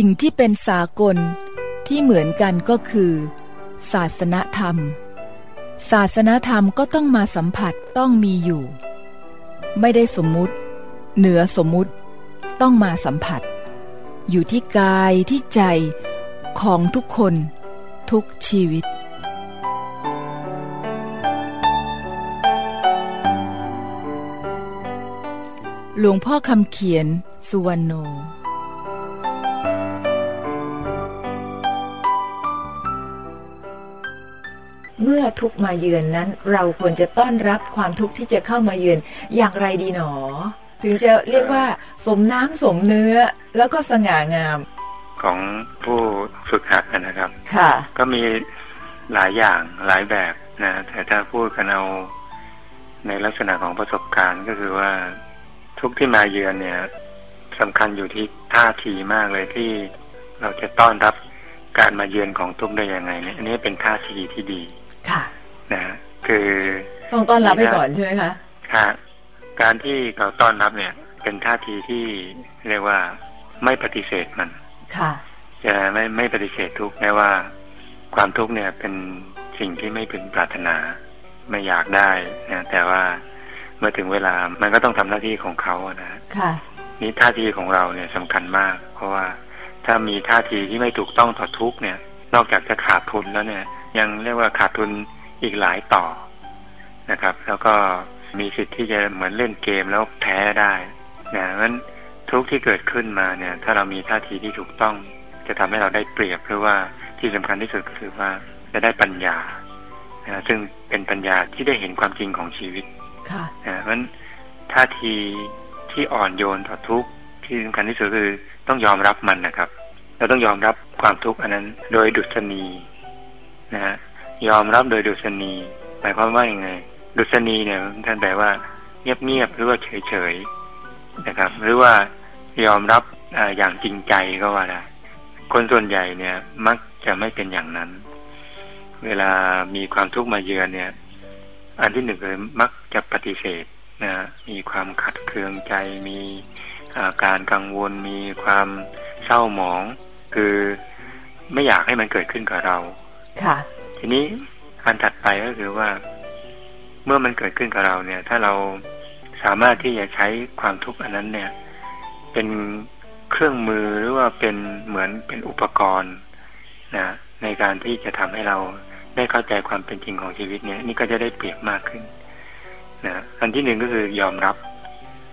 สิ่งที่เป็นสากลที่เหมือนกันก็คือ ศาสนธรรม ศาสนธรรมก็ต้องมาสัมผัสต้องมีอยู่ ไม่ได้สมมุติ เหนือสมมุติ ต้องมาสัมผัส อยู่ที่กายที่ใจของทุกคน ทุกชีวิตหลวงพ่อคำเขียน สุวรรณโน เมื่อทุกมาเยือนนั้น เราควรจะต้อนรับความทุกข์ที่จะเข้ามาเยือนอย่างไรดีหนอ ถึงจะเรียกว่า สมน้ำสมเนื้อ แล้วก็สง่างาม ของผู้ฝึกหัดนะครับ ค่ะ ก็มีหลายอย่างหลายแบบนะแต่ถ้าพูดกันเอาในลักษณะของประสบการณ์ก็คือว่าทุกที่มาเยือนเนี่ยสำคัญอยู่ที่ท่าทีมากเลยที่เราจะต้อนรับการมาเยือนของทุกได้ยังไงเนี่ยอันนี้เป็นท่าทีที่ดีค่ะ นะคือต้องต้อนรับไปก่อนใช่ไหมคะค่ะการที่เราต้อนรับเนี่ย เป็นท่าทีที่เรียกว่าไม่ปฏิเสธมัน ค่ะจะไม่ไม่ปฏิเสธทุกข์แม้ว่า ความทุกข์เนี่ยเป็นสิ่งที่ไม่พึงปรารถนา ไม่อยากได้นะแต่ว่าเมื่อถึงเวลามันก็ต้องทำหน้าที่ของเขาอะนะค่ะนี่ท่าทีของเราเนี่ยสำคัญมาก เพราะว่าถ้ามีท่าทีที่ไม่ถูกต้องต่อทุกข์เนี่ย นอกจากจะขาดทุนแล้วเนี่ย ยังเรียกว่าขาดทุน อีกหลายต่อนะครับ แล้วก็มีสิทธิ์ที่จะเหมือนเล่นเกมแล้วแพ้ได้นะเพราะฉะนั้นทุกข์ที่เกิดขึ้นมาเนี่ย ถ้าเรามีท่าทีที่ถูกต้อง จะทำให้เราได้เปรียบหรือว่าที่สำคัญที่สุดก็คือว่าจะได้ปัญญานะซึ่งเป็นปัญญาที่ได้เห็นความจริงของชีวิตค่ะนะเพราะฉะนั้นท่าทีที่อ่อนโยนต่อทุกข์ที่สำคัญที่สุดคือต้องยอมรับมันนะครับ เราต้องยอมรับความทุกข์อันนั้น โดยดุษณีนะฮะ ยอมรับโดยดุษณีหมายความว่าอยังไง ดุษณีเนี่ยท่านแปลว่า เงียบๆหรือว่าเฉยๆนะครับ หรือว่ายอมรับออย่างจริงใจก็ว่าได้คนส่วนใหญ่เนี่ย มักจะไม่เป็นอย่างนั้น เวลามีความทุกข์มาเยือนเนี่ย อันที่หนึ่งคือมักจะปฏิเสธนะมีความขัดเคืองใจ มีอาการกังวล มีความเศร้าหมอง คือไม่อยากให้มันเกิดขึ้นกับเรา ค่ะ ทีนี้อันถัดไปก็คือว่า เมื่อมันเกิดขึ้นกับเราเนี่ย ถ้าเราสามารถที่จะใช้ความทุกข์อันนั้นเนี่ย เป็นเครื่องมือหรือว่าเป็นเหมือนเป็นอุปกรณ์นะในการที่จะทำให้เราได้เข้าใจความเป็นจริงของชีวิตเนี่ย นี่ก็จะได้เปรียบมากขึ้นนะอันที่หนึ่งก็คือยอมรับ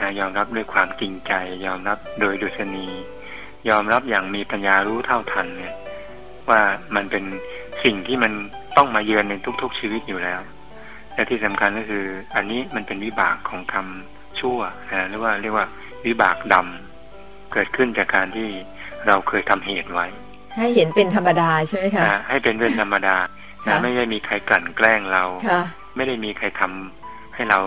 นะยอมรับด้วยความจริงใจ ยอมรับโดยดุษณียอมรับอย่างมีปัญญารู้เท่าทันเนี่ย ว่ามันเป็น สิ่งที่มันต้องมาเยือนในทุก ๆ ชีวิตอยู่แล้ว และที่สำคัญก็คือ อันนี้มันเป็นวิบากของกรรมชั่วนะหรือว่าเรียกว่าวิบากดำเกิดขึ้นจากการที่เราเคยทำเหตุไว้ ให้เห็นเป็นธรรมดาใช่ไหมคะนะให้เป็นเรื่องธรรมดาค่ะนะไม่ได้มีใครกลั่นแกล้งเราค่ะไม่ได้มีใครทำให้เรา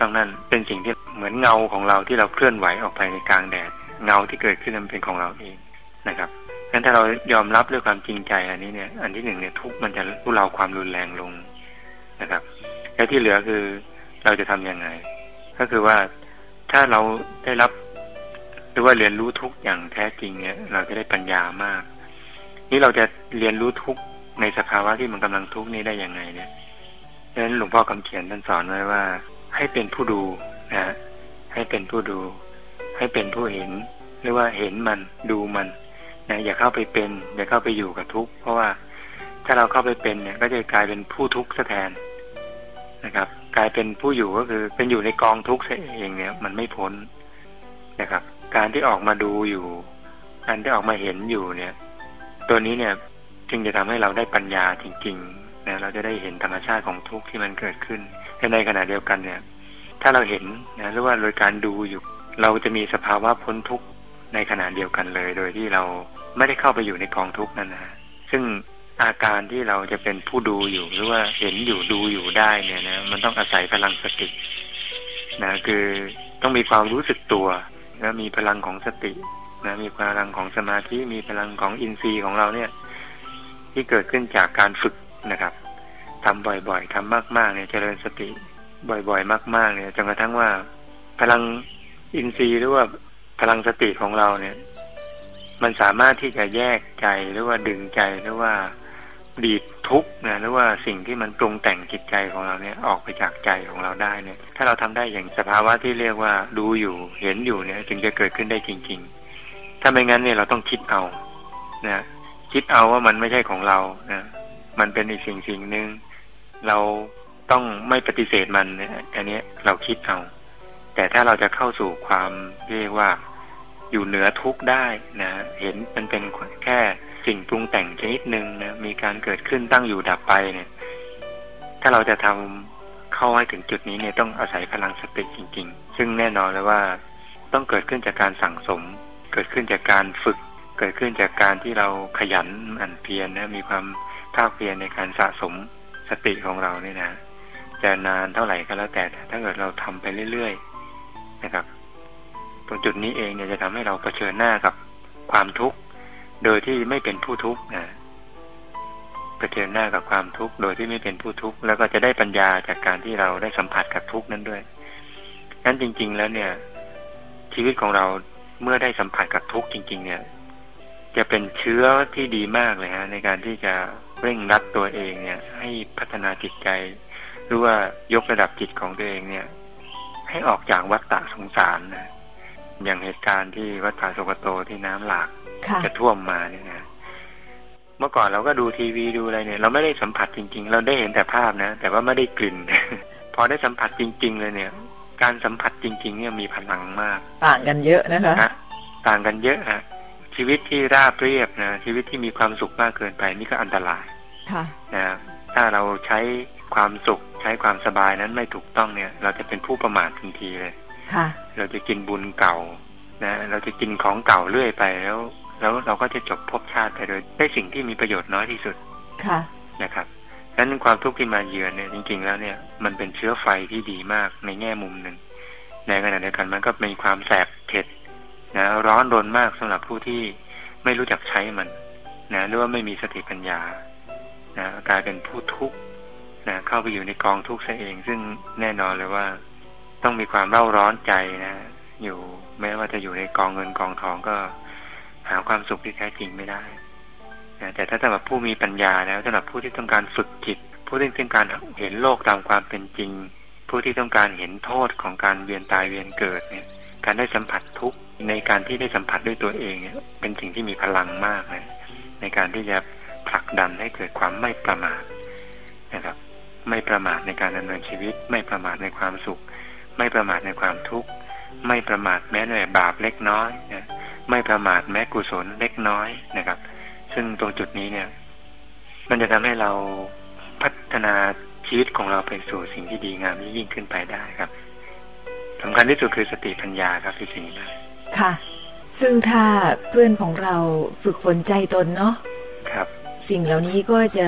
ต้องนั่นเป็นสิ่งที่เหมือนเงาของเราที่เราเคลื่อนไหวออกไปในกลางแดดเงาที่เกิดขึ้นมันเป็นของเราเองนะครับ งั้นถ้าเรายอมรับด้วยความจริงใจอันนี้เนี่ย อันที่หนึ่งเนี่ยทุกมันจะทุเลาความรุนแรงลงนะครับ แล้วที่เหลือคือเราจะทํำยังไง ก็คือว่าถ้าเราได้รับหรือว่าเรียนรู้ทุกอย่างแท้จริงเนี่ย เราจะได้ปัญญามาก นี่เราจะเรียนรู้ทุกในสภาวะที่มันกำลังทุกนี้ได้ยังไงเนี่ยดังนั้นหลวงพ่อคำเขียนท่านสอนไว้ว่า ให้เป็นผู้ดูนะให้เป็นผู้ดู ให้เป็นผู้เห็น หรือว่าเห็นมันดูมัน นะอย่าเข้าไปเป็นอย่าเข้าไปอยู่กับทุกข์เพราะว่าถ้าเราเข้าไปเป็นเนี่ย ก็จะกลายเป็นผู้ทุกข์ซะแทนนะครับ กลายเป็นผู้อยู่ก็คือเป็นอยู่ในกองทุกข์ซะเองเนี่ย มันไม่พ้นนะครับ การที่ออกมาดูอยู่การที่ออกมาเห็นอยู่เนี่ย ตัวนี้เนี่ยจึงจะทำให้เราได้ปัญญาจริงๆนะเราจะได้เห็นธรรมชาติของทุกข์ที่มันเกิดขึ้นแต่ในขณะเดียวกันเนี่ย ถ้าเราเห็นนะหรือว่าโดยการดูอยู่ เราจะมีสภาวะพ้นทุกข์ในขณะเดียวกันเลย โดยที่เรา ไม่ได้เข้าไปอยู่ในกองทุกข์นั่นนะซึ่งอาการที่เราจะเป็นผู้ดูอยู่ หรือว่าเห็นอยู่ดูอยู่ได้เนี่ยนะมันต้องอาศัยพลังสตินะคือต้องมีความรู้สึกตัวแล้วมีพลังของสตินะมีพลังของสมาธิมีพลังของอินทรีย์ของเราเนี่ย ที่เกิดขึ้นจากการฝึกนะครับทำบ่อยๆทำมากๆเนี่ยเจริญสติบ่อยๆ มาก ๆ เนี่ยจนกระทั่งว่า พลังอินทรีย์หรือว่าพลังสติของเราเนี่ย มันสามารถที่จะแยกใจหรือว่าดึงใจหรือว่าดีดทุกนะหรือว่าสิ่งที่มันปรุงแต่งจิตใจของเราเนี่ยออกไปจากใจของเราได้เนี่ย ถ้าเราทำได้อย่างสภาวะที่เรียกว่าดูอยู่เห็นอยู่เนี่ย จึงจะเกิดขึ้นได้จริง ๆ ถ้าไม่งั้นเนี่ยเราต้องคิดเอานะคิดเอาว่ามันไม่ใช่ของเรานะมันเป็นอีกสิ่งสิ่งหนึ่งเราต้องไม่ปฏิเสธมันเนี่ยอันนี้เราคิดเอา แต่ถ้าเราจะเข้าสู่ความเรียกว่า อยู่เหนือทุกได้นะเห็นมันเป็นแค่สิ่งปรุงแต่งชนิดหนึ่งนะมีการเกิดขึ้นตั้งอยู่ดับไปเนี่ย ถ้าเราจะทำเข้าให้ถึงจุดนี้เนี่ยต้องอาศัยพลังสติจริง ๆ ซึ่งแน่นอนเลยว่าต้องเกิดขึ้นจากการสั่งสม เกิดขึ้นจากการฝึก เกิดขึ้นจากการที่เราขยันอันเพียรนะมีความภาคเพียรในการสะสมสติของเราเนี่ยนะจะนานเท่าไหร่ก็แล้วแต่ถ้าเกิดเราทำไปเรื่อยๆนะครับ ตรงจุดนี้เองเนี่ยจะทำให้เราเผชิญหน้ากับความทุกข์โดยที่ไม่เป็นผู้ทุกข์นะเผชิญหน้ากับความทุกข์โดยที่ไม่เป็นผู้ทุกข์แล้วก็จะได้ปัญญาจากการที่เราได้สัมผัสกับทุกข์นั้นด้วยนั้นจริง ๆ แล้วเนี่ย ชีวิตของเราเมื่อได้สัมผัสกับทุกข์จริง ๆ เนี่ย จะเป็นเชื้อที่ดีมากเลยฮะ ในการที่จะเร่งรัดตัวเองเนี่ย ให้พัฒนาจิตใจหรือว่ายกระดับจิตของตัวเองเนี่ย ให้ออกจากวัฏฏะสงสารนะ อย่างเหตุการณ์ที่วัดผาสุกโตที่น้ำหลากจะท่วมมาเนี่ยนะเมื่อก่อนเราก็ดูทีวีดูอะไรเนี่ย เราไม่ได้สัมผัสจริง ๆ เราได้เห็นแต่ภาพนะ แต่ว่าไม่ได้กลิ่น พอได้สัมผัสจริง ๆ เลยเนี่ย การสัมผัสจริง ๆ เนี่ยมีพลังมาก ต่างกันเยอะนะคะต่างกันเยอะฮะชีวิตที่ราบเรียบนะชีวิตที่มีความสุขมากเกินไปนี่ก็อันตรายค่ะนะถ้าเราใช้ความสุขใช้ความสบายนั้นไม่ถูกต้องเนี่ย เราจะเป็นผู้ประมาททันทีเลยค่ะ เราจะกินบุญเก่านะเราจะกินของเก่าเรื่อยไปแล้ว แล้วเราก็จะจบภพชาติไปโดยได้สิ่งที่มีประโยชน์น้อยที่สุดค่ะนะครับดังนั้นความทุกข์ที่มาเยือนเนี่ยจริง ๆ แล้วเนี่ยมันเป็นเชื้อไฟที่ดีมากในแง่มุมหนึ่งในขณะเดียวกันมันก็มีความแสบเผ็ดนะร้อนรนมากสำหรับผู้ที่ไม่รู้จักใช้มันนะหรือว่าไม่มีสติปัญญานะกลายเป็นผู้ทุกข์นะเข้าไปอยู่ในกองทุกข์ซะเอง ซึ่งแน่นอนเลยว่า ต้องมีความเร่าร้อนใจนะอยู่แม้ว่าจะอยู่ในกองเงินกองทองก็หาความสุขที่แท้จริงไม่ได้นะแต่ถ้าสำหรับผู้มีปัญญาแล้วสำหรับผู้ที่ต้องการฝึกจิต ผู้ที่ต้องการเห็นโลกตามความเป็นจริง ผู้ที่ต้องการเห็นโทษของการเวียนตายเวียนเกิดเนี่ย การได้สัมผัสทุกข์ในการที่ได้สัมผัสด้วยตัวเองเนี่ย เป็นสิ่งที่มีพลังมากนะในการที่จะผลักดันให้เกิดความไม่ประมาทนะครับ ไม่ประมาทในการดำเนินชีวิต ไม่ประมาทในความสุข ไม่ประมาทในความทุกข์ไม่ประมาทแม้แต่บาปเล็กน้อยนะไม่ประมาทแม้กุศลเล็กน้อยนะครับ ซึ่งตรงจุดนี้เนี่ย มันจะทำให้เราพัฒนาชีวิตของเราไปสู่สิ่งที่ดีงามยิ่งขึ้นไปได้ครับสำคัญที่สุดคือสติปัญญาครับที่สิ่งนี้ค่ะ ซึ่งถ้าเพื่อนของเราฝึกฝนใจตนเนาะครับ สิ่งเหล่านี้ก็จะ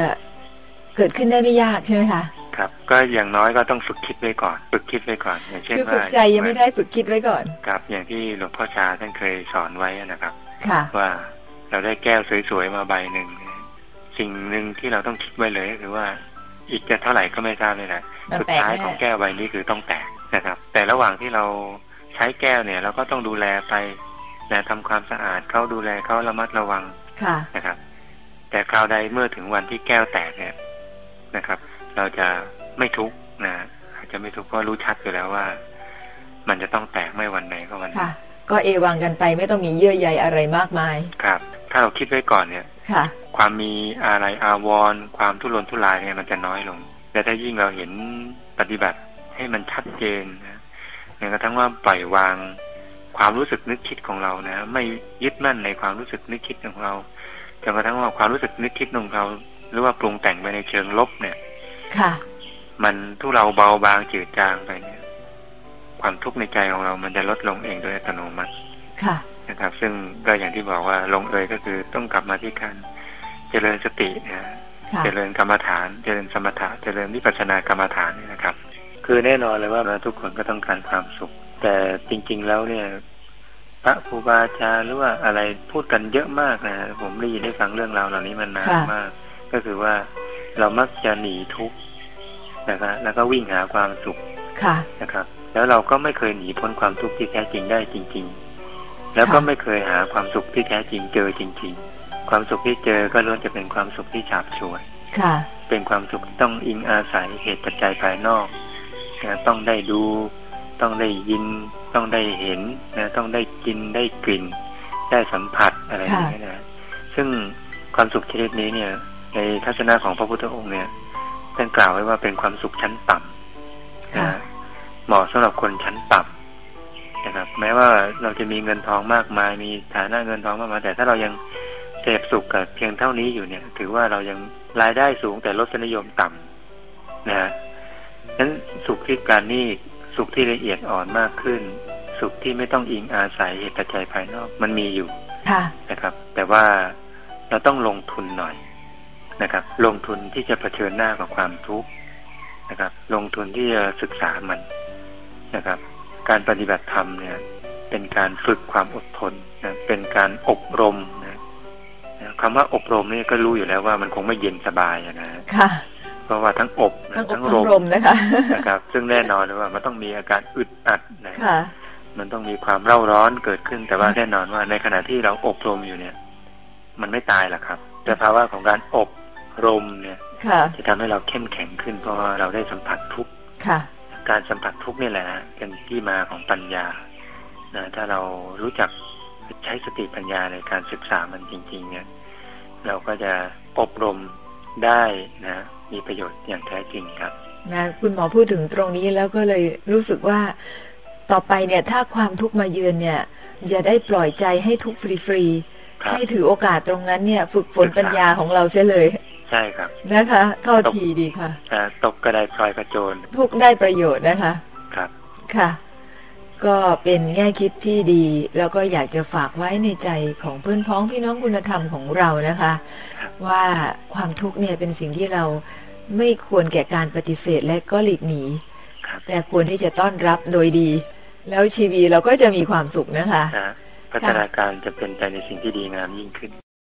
เกิดขึ้นได้ไม่ยากใช่ไหมคะ ครับ ก็อย่างน้อยก็ต้องฝึกคิดไว้ก่อน ฝึกคิดไว้ก่อน อย่างเช่นว่าฝึกใจยังไม่ได้ฝึกคิดไว้ก่อน ครับอย่างที่หลวงพ่อชาท่านเคยสอนไว้นะครับ ค่ะว่าเราได้แก้วสวยๆมาใบหนึ่งสิ่งหนึ่งที่เราต้องคิดไว้เลยคือว่าอีกจะเท่าไหร่ก็ไม่ทราบเลยนะสุดท้ายของแก้วใบนี้คือต้องแตกนะครับ แต่ระหว่างที่เราใช้แก้วเนี่ยเราก็ต้องดูแลไปนะทำความสะอาดเขาดูแลเขาระมัดระวังนะครับ แต่คราวใดเมื่อถึงวันที่แก้วแตกเนี่ยนะครับ เราจะไม่ทุกข์นะอาจจะไม่ทุกข์เพราะรู้ชัดอยู่แล้วว่า มันจะต้องแตกไม่วันไหนก็วันค่ะ ก็เอวังกันไปไม่ต้องมีเยื่อใยอะไรมากมาย ครับ ถ้าเราคิดไว้ก่อนเนี่ย ค่ะ ความมีอะไรอาวรณ์ความทุรนทุรายเนี่ยมันจะน้อยลงแต่ถ้ายิ่งเราเห็นปฏิบัติให้มันชัดเจนนะอย่างกระทั่งว่าปล่อยวางความรู้สึกนึกคิดของเรานะ ไม่ยึดมั่นในความรู้สึกนึกคิดของเราจนกระทั่งว่าความรู้สึกนึกคิดของเรา หรือว่าปรุงแต่งไปในเชิงลบเนี่ย ค่ะ มันทุเราเบาบางจืดจางไปเนี่ย ความทุกข์ในใจของเรามันจะลดลงเองโดยอัตโนมัติ ค่ะ นะครับ ซึ่งก็อย่างที่บอกว่าลงเอยก็คือต้องกลับมาที่การเจริญสตินะเจริญกรรมฐาน เจริญสมถะ เจริญวิปัสสนากรรมฐานนี่นะครับ คือแน่นอนเลยว่าทุกคนก็ต้องการความสุข แต่จริง ๆ แล้วเนี่ยพระครูบาอาจารย์หรือว่าอะไรพูดกันเยอะมากนะผมได้ยินได้ฟังเรื่องราวเหล่านี้มันนานมาก ก็คือว่า เรามักจะหนีทุกข์นะครับแล้วก็วิ่งหาความสุขค่ะนะครับ แล้วเราก็ไม่เคยหนีพ้นความทุกข์ที่แท้จริงได้จริง ๆ แล้วก็ไม่เคยหาความสุขที่แท้จริงเจอจริง ๆ ความสุขที่เจอก็ล้วนจะเป็นความสุขที่ฉาบฉวยค่ะ เป็นความสุขที่ต้องอิงอาศัยเหตุปัจจัยภายนอกนะต้องได้ดู ต้องได้ยิน ต้องได้เห็นนะต้องได้กินได้กลิ่น ได้สัมผัสอะไรอย่างนี้นะซึ่งความสุขชนิดนี้เนี่ย ในทัศนะของพระพุทธองค์เนี่ยท่านกล่าวไว้ว่าเป็นความสุขชั้นต่ำค่ะนะเหมาะสำหรับคนชั้นต่ำนะครับ แม้ว่าเราจะมีเงินทองมากมาย มีฐานะเงินทองมากมายแต่ถ้าเรายังเสพสุขกับเพียงเท่านี้อยู่เนี่ย ถือว่าเรายังรายได้สูงแต่รสนิยมต่ำนะฮะนั้นสุขที่การนี่สุขที่ละเอียดอ่อนมากขึ้น สุขที่ไม่ต้องอิงอาศัยเหตุปัจจัยภายนอกมันมีอยู่ค่ะนะครับ แต่ว่าเราต้องลงทุนหน่อย นะครับ ลงทุนที่จะเผชิญหน้ากับความทุกข์นะครับ ลงทุนที่จะศึกษามันนะครับ การปฏิบัติธรรมเนี่ย เป็นการฝึกความอดทนนะเป็นการอบรมนะนะคำว่าอบรมนี่ก็รู้อยู่แล้วว่ามันคงไม่เย็นสบายอะนะค่ะเพราะว่าทั้งอบนะทั้งอบทั้งทั้รงมลมนะคะนะครับ ซึ่งแน่นอนเลยว่ามันต้องมีอาการอึดอัดนะค่ะมันต้องมีความเร่าร้อนเกิดขึ้น แต่ว่าแน่นอนว่าในขณะที่เราอบรมอยู่เนี่ย มันไม่ตายหรอกครับแต่ภาวะของการอบ รมเนี่ยค่ะจะทำให้เราเข้มแข็งขึ้นเพราะว่าเราได้สัมผัสทุกข์ค่ะการสัมผัสทุกข์นี่แหละเป็นที่มาของปัญญานะถ้าเรารู้จักใช้สติปัญญาในการศึกษามันจริง ๆ เนี่ย เราก็จะอบรมได้นะมีประโยชน์อย่างแท้จริงครับนะคุณหมอพูดถึงตรงนี้แล้วก็เลยรู้สึกว่าต่อไปเนี่ยถ้าความทุกข์มาเยือนเนี่ย อย่าได้ปล่อยใจให้ทุกข์ฟรีครับๆให้ถือโอกาสตรงนั้นเนี่ย ฝึกฝนปัญญาของเราเสียเลย ใช่ครับ นะคะเข้าทีดีค่ะอ่าตกกระไดพลอยกระโจนทุกได้ประโยชน์นะคะ ครับ ค่ะ ก็เป็นแง่คิดที่ดี แล้วก็อยากจะฝากไว้ในใจของเพื่อนพ้องพี่น้องคุณธรรมของเรานะคะครับว่าความทุกข์เนี่ยเป็นสิ่งที่เราไม่ควรแก่การปฏิเสธและก็หลีกหนีครับแต่ควรที่จะต้อนรับโดยดี แล้วชีวิตเราก็จะมีความสุขนะคะนะพัฒนาการจะเป็นไปในสิ่งที่ดีงามยิ่งขึ้น